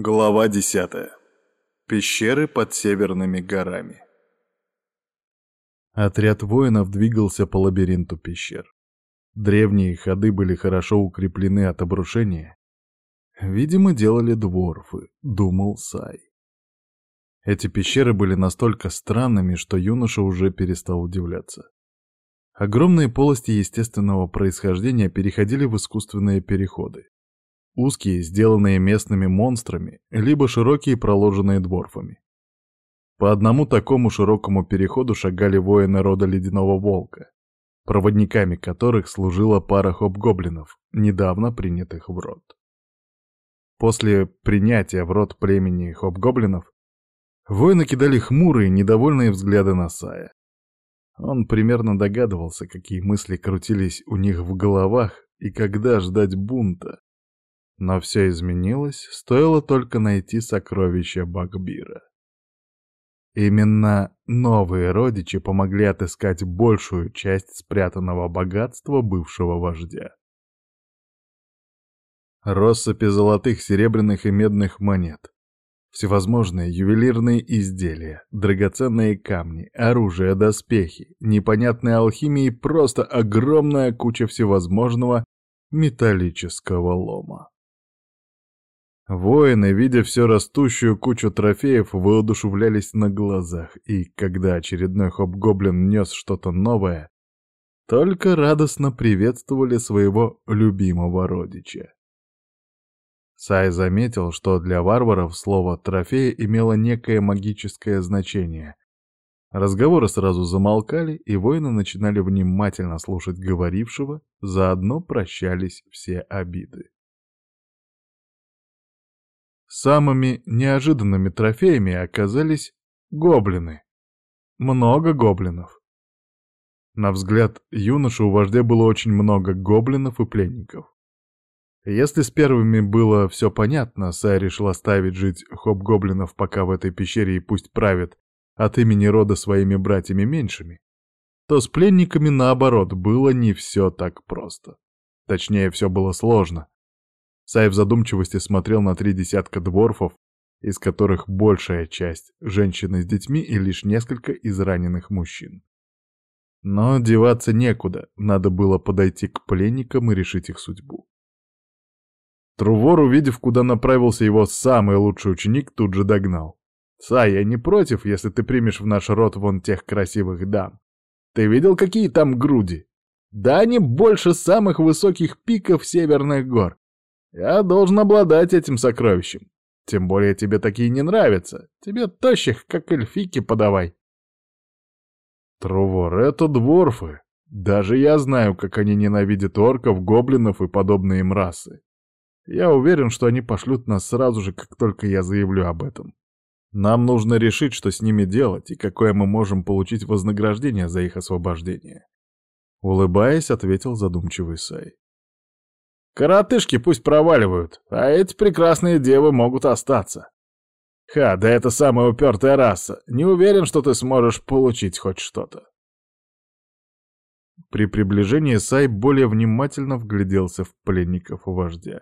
Глава десятая. Пещеры под северными горами. Отряд воинов двигался по лабиринту пещер. Древние ходы были хорошо укреплены от обрушения. Видимо, делали дворфы, думал Сай. Эти пещеры были настолько странными, что юноша уже перестал удивляться. Огромные полости естественного происхождения переходили в искусственные переходы. Узкие, сделанные местными монстрами, либо широкие, проложенные дворфами. По одному такому широкому переходу шагали воины рода Ледяного Волка, проводниками которых служила пара хоп-гоблинов, недавно принятых в род. После принятия в род племени хоп-гоблинов воины кидали хмурые, недовольные взгляды на Сая. Он примерно догадывался, какие мысли крутились у них в головах и когда ждать бунта. Но все изменилось, стоило только найти сокровища Багбира. Именно новые родичи помогли отыскать большую часть спрятанного богатства бывшего вождя. Россыпи золотых, серебряных и медных монет. Всевозможные ювелирные изделия, драгоценные камни, оружие, доспехи, непонятная алхимия и просто огромная куча всевозможного металлического лома. Воины, видя все растущую кучу трофеев, воодушевлялись на глазах, и когда очередной хоп-гоблин нес что-то новое, только радостно приветствовали своего любимого родича. Сай заметил, что для варваров слово «трофей» имело некое магическое значение. Разговоры сразу замолкали, и воины начинали внимательно слушать говорившего, заодно прощались все обиды. Самыми неожиданными трофеями оказались гоблины. Много гоблинов. На взгляд юноши у вождя было очень много гоблинов и пленников. Если с первыми было все понятно, Сай решил оставить жить хоп-гоблинов пока в этой пещере и пусть правит от имени рода своими братьями меньшими, то с пленниками, наоборот, было не все так просто. Точнее, все было сложно. Сай в задумчивости смотрел на три десятка дворфов, из которых большая часть — женщины с детьми и лишь несколько израненных мужчин. Но деваться некуда, надо было подойти к пленникам и решить их судьбу. Трувор, увидев, куда направился его самый лучший ученик, тут же догнал. «Сай, я не против, если ты примешь в наш род вон тех красивых дам. Ты видел, какие там груди? Да они больше самых высоких пиков северных гор. Я должен обладать этим сокровищем. Тем более тебе такие не нравятся. Тебе тощих, как эльфики, подавай. Трувор, это дворфы. Даже я знаю, как они ненавидят орков, гоблинов и подобные им расы. Я уверен, что они пошлют нас сразу же, как только я заявлю об этом. Нам нужно решить, что с ними делать и какое мы можем получить вознаграждение за их освобождение. Улыбаясь, ответил задумчивый Сай. Коротышки пусть проваливают, а эти прекрасные девы могут остаться. Ха, да это самая упертая раса. Не уверен, что ты сможешь получить хоть что-то. При приближении Сай более внимательно вгляделся в пленников вождя.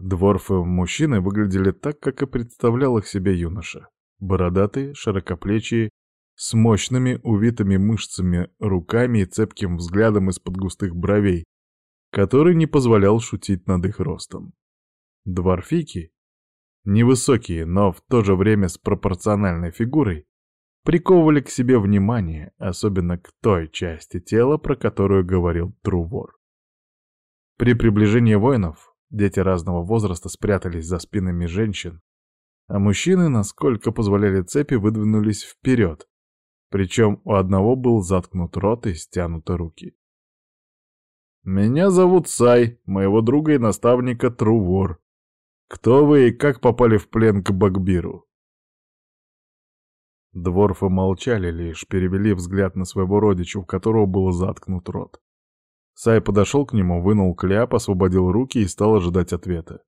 Дворфы-мужчины выглядели так, как и представлял их себе юноша. Бородатые, широкоплечие, с мощными, увитыми мышцами, руками и цепким взглядом из-под густых бровей, который не позволял шутить над их ростом. Дворфики, невысокие, но в то же время с пропорциональной фигурой, приковывали к себе внимание, особенно к той части тела, про которую говорил Трувор. При приближении воинов дети разного возраста спрятались за спинами женщин, а мужчины, насколько позволяли цепи, выдвинулись вперед, причем у одного был заткнут рот и стянуты руки. «Меня зовут Сай, моего друга и наставника Трувор. Кто вы и как попали в плен к Багбиру?» Дворфы молчали лишь, перевели взгляд на своего родича, у которого был заткнут рот. Сай подошел к нему, вынул кляп, освободил руки и стал ожидать ответа.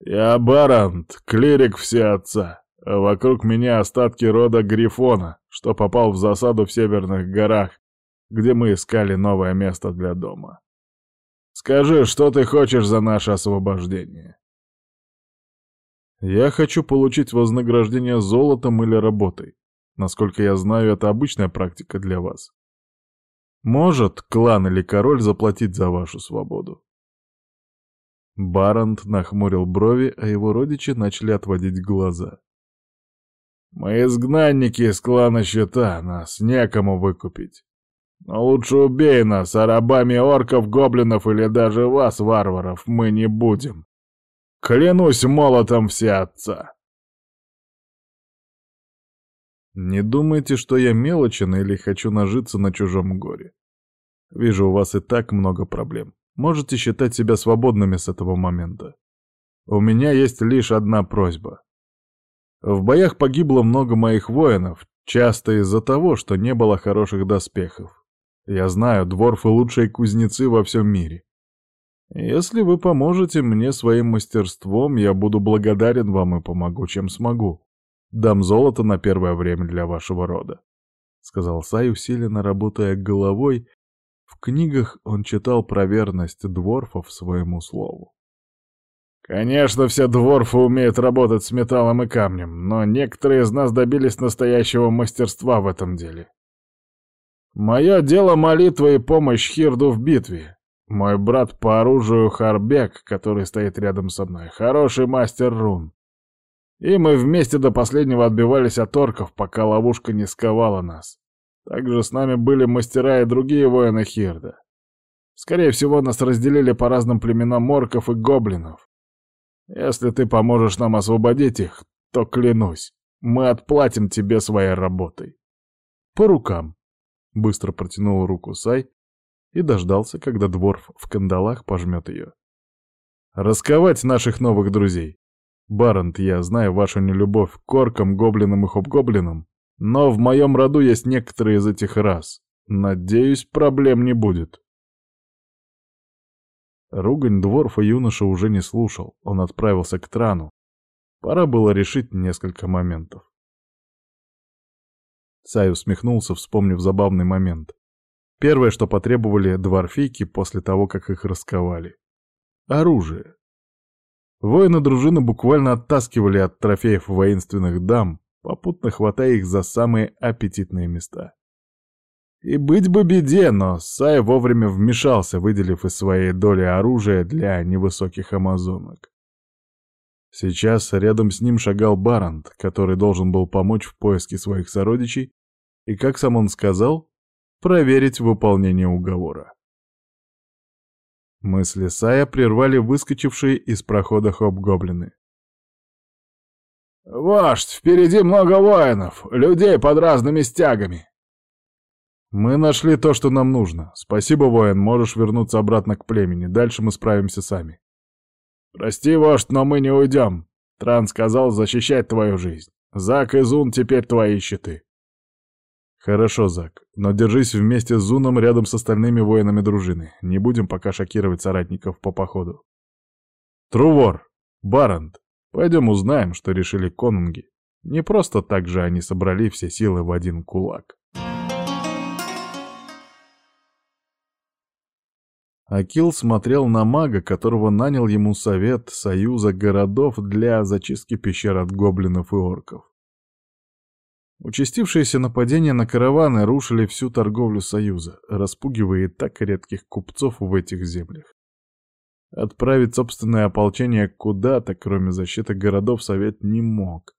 «Я Барант, клирик всеотца. Вокруг меня остатки рода Грифона, что попал в засаду в Северных горах где мы искали новое место для дома. Скажи, что ты хочешь за наше освобождение?» Я хочу получить вознаграждение золотом или работой. Насколько я знаю, это обычная практика для вас. Может клан или король заплатить за вашу свободу?» Барант нахмурил брови, а его родичи начали отводить глаза. «Мы изгнанники из клана Щита, нас некому выкупить. Но лучше убей нас, а рабами орков, гоблинов или даже вас, варваров, мы не будем. Клянусь молотом все отца!» Не думайте, что я мелочен или хочу нажиться на чужом горе. Вижу, у вас и так много проблем. Можете считать себя свободными с этого момента. У меня есть лишь одна просьба. В боях погибло много моих воинов, часто из-за того, что не было хороших доспехов. Я знаю, дворфы лучшие кузнецы во всем мире. Если вы поможете мне своим мастерством, я буду благодарен вам и помогу, чем смогу. Дам золото на первое время для вашего рода», — сказал Сай, усиленно работая головой. В книгах он читал про верность дворфов своему слову. «Конечно, все дворфы умеют работать с металлом и камнем, но некоторые из нас добились настоящего мастерства в этом деле. Мое дело — молитва и помощь Хирду в битве. Мой брат по оружию Харбек, который стоит рядом со мной, хороший мастер рун. И мы вместе до последнего отбивались от орков, пока ловушка не сковала нас. Также с нами были мастера и другие воины Хирда. Скорее всего, нас разделили по разным племенам орков и гоблинов. Если ты поможешь нам освободить их, то клянусь, мы отплатим тебе своей работой. По рукам. Быстро протянул руку Сай и дождался, когда дворф в кандалах пожмет ее. Расковать наших новых друзей. Барант, я знаю вашу нелюбовь к оркам, гоблинам и хоб-гоблинам, но в моем роду есть некоторые из этих рас. Надеюсь, проблем не будет. Ругань дворфа юноша уже не слушал, он отправился к Трану. Пора было решить несколько моментов. Сай усмехнулся, вспомнив забавный момент. Первое, что потребовали дворфийки после того, как их расковали. Оружие. Воины дружины буквально оттаскивали от трофеев воинственных дам, попутно хватая их за самые аппетитные места. И быть бы беде, но Сай вовремя вмешался, выделив из своей доли оружие для невысоких амазонок. Сейчас рядом с ним шагал Барант, который должен был помочь в поиске своих сородичей и, как сам он сказал, проверить выполнение уговора. Мысли Сая прервали выскочившие из прохода хоб-гоблины. «Вождь, впереди много воинов, людей под разными стягами!» «Мы нашли то, что нам нужно. Спасибо, воин, можешь вернуться обратно к племени. Дальше мы справимся сами». «Прости, вождь, но мы не уйдем. Тран сказал защищать твою жизнь. Зак и Зун теперь твои щиты». «Хорошо, Зак, но держись вместе с Зуном рядом с остальными воинами дружины. Не будем пока шокировать соратников по походу». «Трувор! Барант! Пойдем узнаем, что решили конунги. Не просто так же они собрали все силы в один кулак». Акил смотрел на мага, которого нанял ему совет союза городов для зачистки пещер от гоблинов и орков. Участившиеся нападения на караваны рушили всю торговлю Союза, распугивая и так редких купцов в этих землях. Отправить собственное ополчение куда-то, кроме защиты городов, Совет не мог,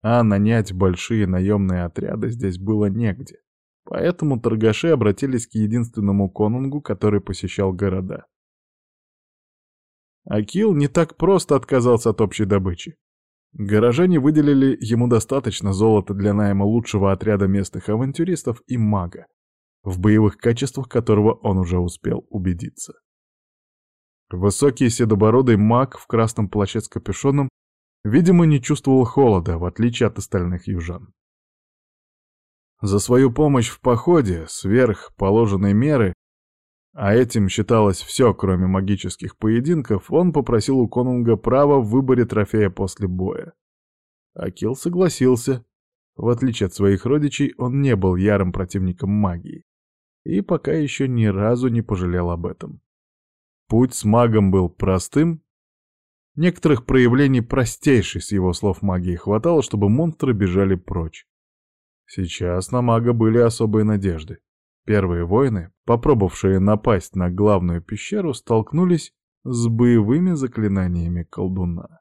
а нанять большие наемные отряды здесь было негде. Поэтому торгаши обратились к единственному конунгу, который посещал города. Акил не так просто отказался от общей добычи. Горожане выделили ему достаточно золота для найма лучшего отряда местных авантюристов и мага, в боевых качествах которого он уже успел убедиться. Высокий седобородый маг в красном плаще с капюшоном, видимо, не чувствовал холода, в отличие от остальных южан. За свою помощь в походе, сверх положенной меры, а этим считалось все, кроме магических поединков, он попросил у конунга права в выборе трофея после боя. Акил согласился. В отличие от своих родичей, он не был ярым противником магии. И пока еще ни разу не пожалел об этом. Путь с магом был простым, Некоторых проявлений простейшей с его слов магии хватало, чтобы монстры бежали прочь. Сейчас на мага были особые надежды. Первые воины, попробовавшие напасть на главную пещеру, столкнулись с боевыми заклинаниями колдуна.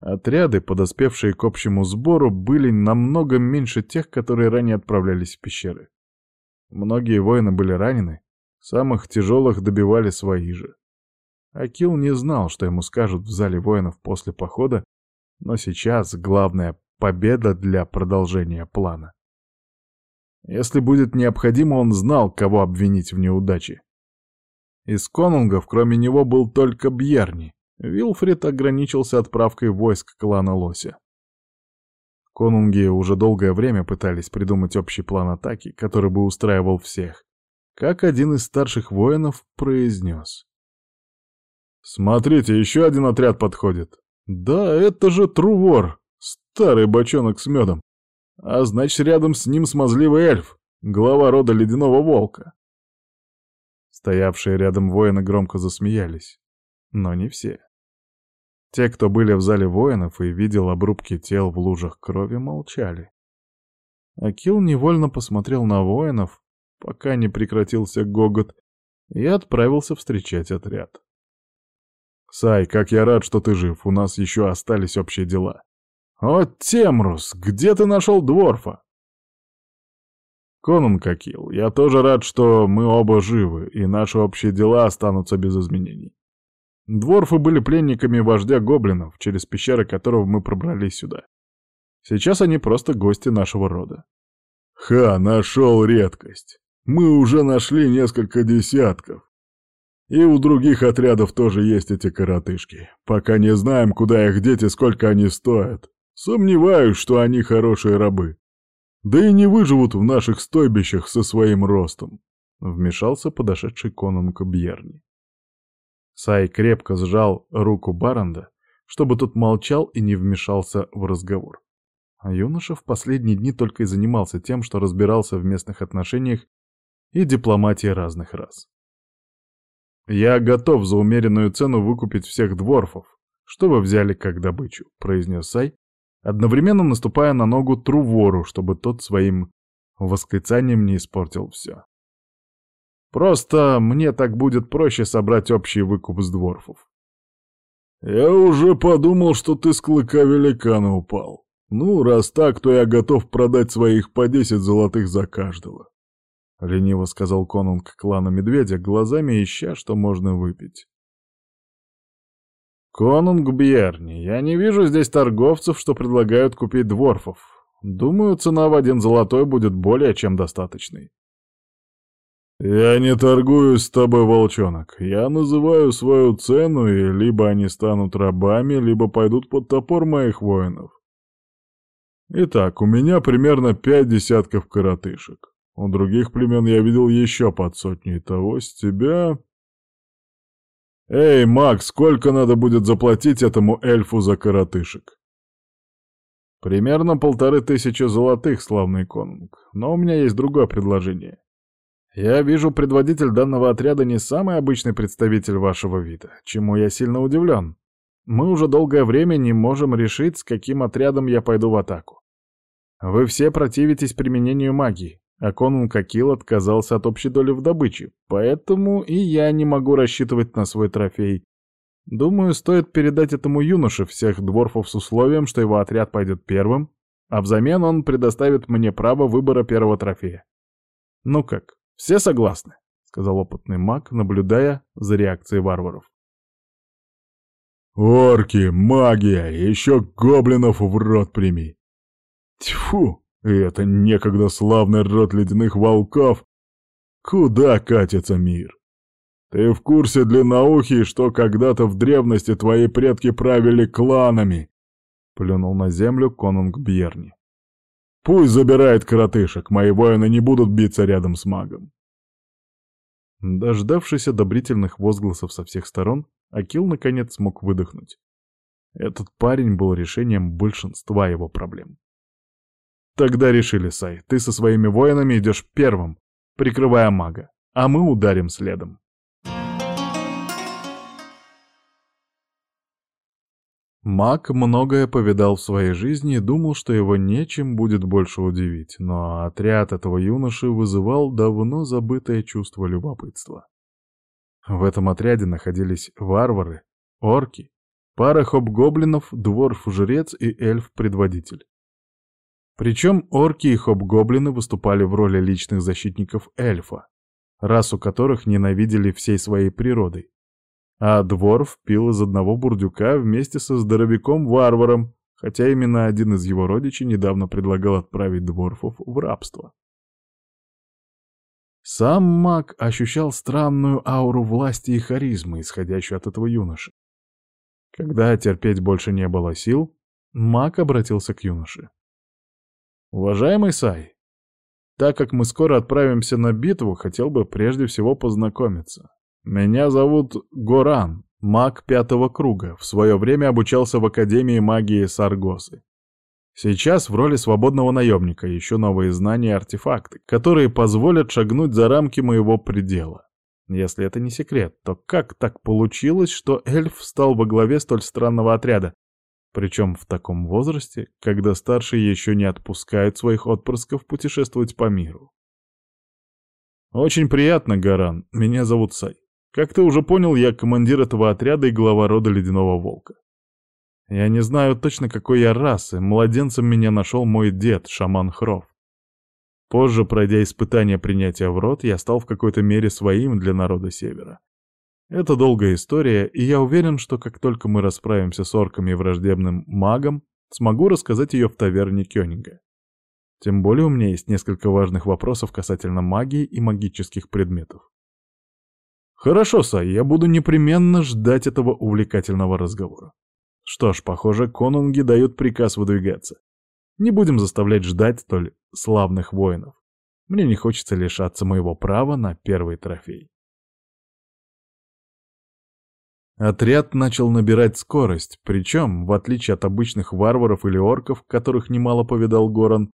Отряды, подоспевшие к общему сбору, были намного меньше тех, которые ранее отправлялись в пещеры. Многие воины были ранены, самых тяжелых добивали свои же. Акил не знал, что ему скажут в зале воинов после похода, но сейчас главная победа для продолжения плана. Если будет необходимо, он знал, кого обвинить в неудаче. Из конунгов, кроме него, был только Бьерни. Вилфрид ограничился отправкой войск клана Лося. Конунги уже долгое время пытались придумать общий план атаки, который бы устраивал всех. Как один из старших воинов произнес. «Смотрите, еще один отряд подходит. Да, это же Трувор, старый бочонок с медом. А значит, рядом с ним смазливый эльф, глава рода Ледяного Волка». Стоявшие рядом воины громко засмеялись. Но не все. Те, кто были в зале воинов и видел обрубки тел в лужах крови, молчали. Акил невольно посмотрел на воинов, пока не прекратился гогот, и отправился встречать отряд. «Сай, как я рад, что ты жив, у нас еще остались общие дела». «О, Темрус, где ты нашел Дворфа?» «Конунг Акил, я тоже рад, что мы оба живы, и наши общие дела останутся без изменений. Дворфы были пленниками вождя гоблинов, через пещеры которого мы пробрались сюда. Сейчас они просто гости нашего рода. Ха, нашел редкость. Мы уже нашли несколько десятков. И у других отрядов тоже есть эти коротышки. Пока не знаем, куда их деть и сколько они стоят. Сомневаюсь, что они хорошие рабы. Да и не выживут в наших стойбищах со своим ростом. Вмешался подошедший конунг Бьерни. Сай крепко сжал руку Баранда, чтобы тот молчал и не вмешался в разговор. А юноша в последние дни только и занимался тем, что разбирался в местных отношениях и дипломатии разных рас. «Я готов за умеренную цену выкупить всех дворфов, что вы взяли как добычу», — произнес Сай, одновременно наступая на ногу Трувору, чтобы тот своим восклицанием не испортил все. Просто мне так будет проще собрать общий выкуп с дворфов. Я уже подумал, что ты с клыка великана упал. Ну, раз так, то я готов продать своих по десять золотых за каждого. — лениво сказал конунг клана Медведя, глазами ища, что можно выпить. «Конунг Бьерни, я не вижу здесь торговцев, что предлагают купить дворфов. Думаю, цена в один золотой будет более чем достаточной. «Я не торгуюсь с тобой, волчонок. Я называю свою цену, и либо они станут рабами, либо пойдут под топор моих воинов. Итак, у меня примерно пять десятков коротышек. У других племен я видел еще под сотню, и того с тебя...» «Эй, Макс, сколько надо будет заплатить этому эльфу за коротышек?» «Примерно полторы тысячи золотых, славный конунг, но у меня есть другое предложение. Я вижу, предводитель данного отряда не самый обычный представитель вашего вида, чему я сильно удивлен. Мы уже долгое время не можем решить, с каким отрядом я пойду в атаку. Вы все противитесь применению магии, а конунг Акил отказался от общей доли в добыче, поэтому и я не могу рассчитывать на свой трофей. Думаю, стоит передать этому юноше всех дворфов с условием, что его отряд пойдет первым, а взамен он предоставит мне право выбора первого трофея. Ну как, «Все согласны», — сказал опытный маг, наблюдая за реакцией варваров. «Орки, магия, еще гоблинов в рот прими!» «Тьфу, это некогда славный род ледяных волков! Куда катится мир? Ты в курсе длинноухий, что когда-то в древности твои предки правили кланами?» Плюнул на землю конунг Бьерни. Пусть забирает коротышек, мои воины не будут биться рядом с магом. Дождавшись одобрительных возгласов со всех сторон, Акил наконец смог выдохнуть. Этот парень был решением большинства его проблем. Тогда решили, Сай, ты со своими воинами идешь первым, прикрывая мага, а мы ударим следом. Маг многое повидал в своей жизни и думал, что его нечем будет больше удивить, но отряд этого юноши вызывал давно забытое чувство любопытства. В этом отряде находились варвары, орки, пара хоб-гоблинов, дворф-жрец и эльф-предводитель. Причем орки и хоб-гоблины выступали в роли личных защитников эльфа, расу которых ненавидели всей своей природой а Дворф пил из одного бурдюка вместе со здоровяком-варваром, хотя именно один из его родичей недавно предлагал отправить Дворфов в рабство. Сам маг ощущал странную ауру власти и харизмы, исходящую от этого юноши. Когда терпеть больше не было сил, маг обратился к юноше. «Уважаемый Сай, так как мы скоро отправимся на битву, хотел бы прежде всего познакомиться. «Меня зовут Горан, маг пятого круга. В свое время обучался в Академии магии Саргосы. Сейчас в роли свободного наемника ищу новые знания и артефакты, которые позволят шагнуть за рамки моего предела. Если это не секрет, то как так получилось, что эльф стал во главе столь странного отряда? Причем в таком возрасте, когда старшие еще не отпускают своих отпрысков путешествовать по миру. Очень приятно, Гаран. Меня зовут Сай. Как ты уже понял, я командир этого отряда и глава рода Ледяного Волка. Я не знаю точно, какой я расы, младенцем меня нашел мой дед, шаман Хров. Позже, пройдя испытание принятия в рот, я стал в какой-то мере своим для народа Севера. Это долгая история, и я уверен, что как только мы расправимся с орками и враждебным магом, смогу рассказать ее в таверне Кёнинга. Тем более у меня есть несколько важных вопросов касательно магии и магических предметов. Хорошо, Сай, я буду непременно ждать этого увлекательного разговора. Что ж, похоже, конунги дают приказ выдвигаться. Не будем заставлять ждать столь славных воинов. Мне не хочется лишаться моего права на первый трофей. Отряд начал набирать скорость, причем, в отличие от обычных варваров или орков, которых немало повидал Горан,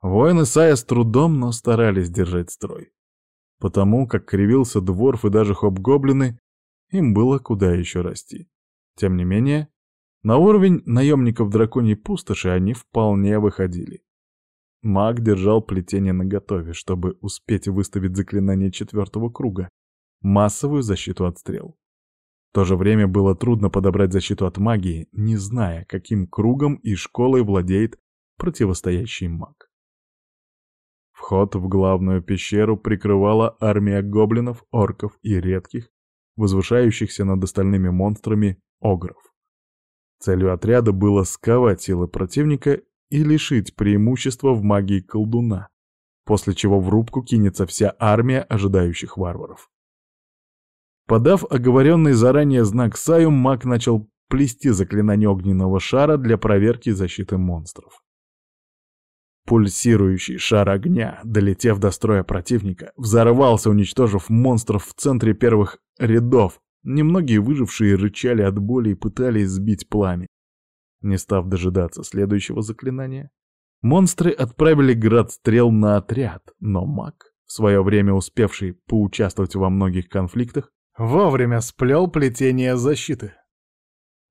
воины Сая с трудом, но старались держать строй. Потому как кривился дворф и даже хоб-гоблины, им было куда еще расти. Тем не менее, на уровень наемников драконьей пустоши они вполне выходили. Маг держал плетение наготове, чтобы успеть выставить заклинание четвертого круга, массовую защиту от стрел. То же время было трудно подобрать защиту от магии, не зная, каким кругом и школой владеет противостоящий маг. Вход в главную пещеру прикрывала армия гоблинов, орков и редких, возвышающихся над остальными монстрами, огров. Целью отряда было сковать силы противника и лишить преимущества в магии колдуна, после чего в рубку кинется вся армия ожидающих варваров. Подав оговоренный заранее знак Саю, маг начал плести заклинание огненного шара для проверки защиты монстров. Пульсирующий шар огня, долетев до строя противника, взорвался, уничтожив монстров в центре первых рядов. Немногие выжившие рычали от боли и пытались сбить пламя. Не став дожидаться следующего заклинания, монстры отправили град стрел на отряд, но маг, в свое время успевший поучаствовать во многих конфликтах, вовремя сплел плетение защиты.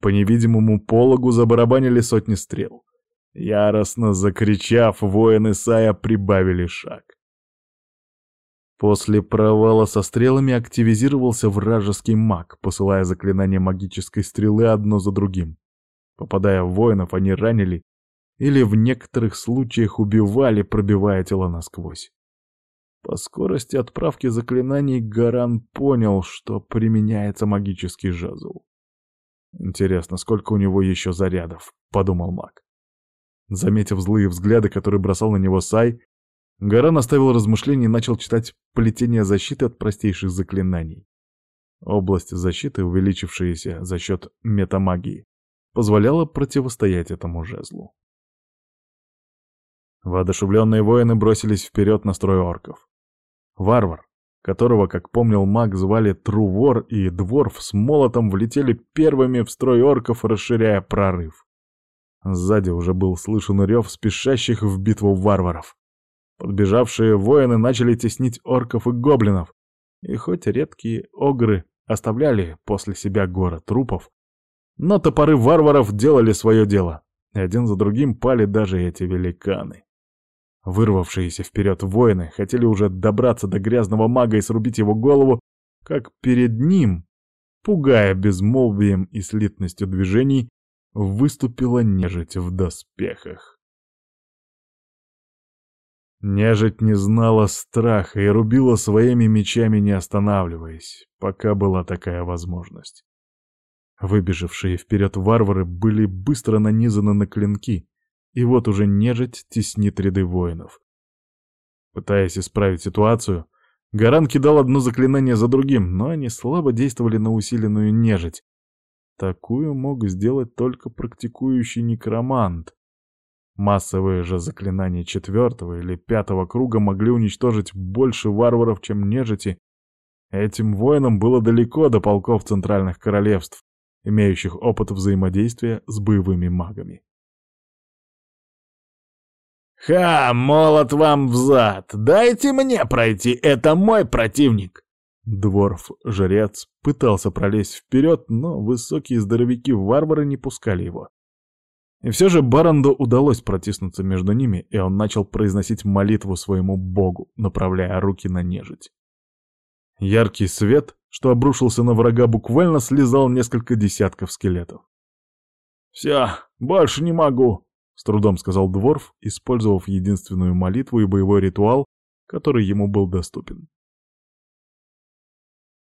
По невидимому пологу забарабанили сотни стрел. Яростно закричав, воины Сая прибавили шаг. После провала со стрелами активизировался вражеский маг, посылая заклинания магической стрелы одно за другим. Попадая в воинов, они ранили или в некоторых случаях убивали, пробивая тела насквозь. По скорости отправки заклинаний Гаран понял, что применяется магический жезл. «Интересно, сколько у него еще зарядов?» — подумал маг. Заметив злые взгляды, которые бросал на него Сай, Гаран оставил размышления и начал читать плетение защиты от простейших заклинаний. Область защиты, увеличившаяся за счет метамагии, позволяла противостоять этому жезлу. Воодушевленные воины бросились вперед на строй орков. Варвар, которого, как помнил маг, звали Трувор и Дворф с молотом влетели первыми в строй орков, расширяя прорыв. Сзади уже был слышен рев спешащих в битву варваров. Подбежавшие воины начали теснить орков и гоблинов, и хоть редкие огры оставляли после себя горы трупов, Но топоры варваров делали свое дело, и один за другим пали даже эти великаны. Вырвавшиеся вперед воины хотели уже добраться до грязного мага и срубить его голову, как перед ним, пугая безмолвием и слитностью движений, выступила нежить в доспехах. Нежить не знала страха и рубила своими мечами, не останавливаясь, пока была такая возможность. Выбежавшие вперед варвары были быстро нанизаны на клинки, и вот уже нежить теснит ряды воинов. Пытаясь исправить ситуацию, Гаран кидал одно заклинание за другим, но они слабо действовали на усиленную нежить. Такую мог сделать только практикующий некромант. Массовые же заклинания четвертого или пятого круга могли уничтожить больше варваров, чем нежити. Этим воинам было далеко до полков центральных королевств, имеющих опыт взаимодействия с боевыми магами. «Ха, молот вам взад! Дайте мне пройти, это мой противник!» Дворф-жрец пытался пролезть вперед, но высокие здоровяки-варвары не пускали его. И все же Баранду удалось протиснуться между ними, и он начал произносить молитву своему богу, направляя руки на нежить. Яркий свет, что обрушился на врага, буквально слезал несколько десятков скелетов. «Все, больше не могу!» С трудом сказал Дворф, использовав единственную молитву и боевой ритуал, который ему был доступен.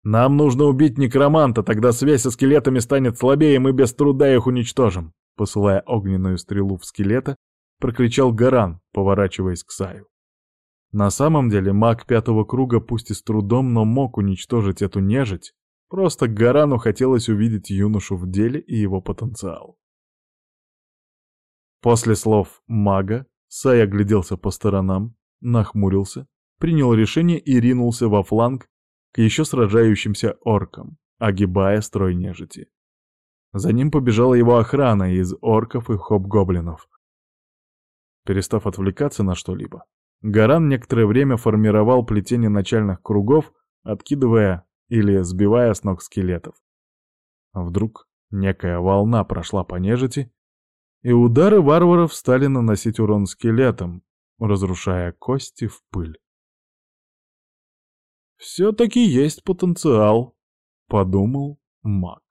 «Нам нужно убить некроманта, тогда связь со скелетами станет слабее, и мы без труда их уничтожим», посылая огненную стрелу в скелета, прокричал Гаран, поворачиваясь к Саю. На самом деле маг пятого круга пусть и с трудом, но мог уничтожить эту нежить, просто Гарану хотелось увидеть юношу в деле и его потенциал. После слов мага Сай огляделся по сторонам, нахмурился, принял решение и ринулся во фланг к еще сражающимся оркам, огибая строй нежити. За ним побежала его охрана из орков и хоб-гоблинов. Перестав отвлекаться на что-либо, Гаран некоторое время формировал плетение начальных кругов, откидывая или сбивая с ног скелетов. Вдруг некая волна прошла по нежити, и удары варваров стали наносить урон скелетам, разрушая кости в пыль. «Все-таки есть потенциал», — подумал маг.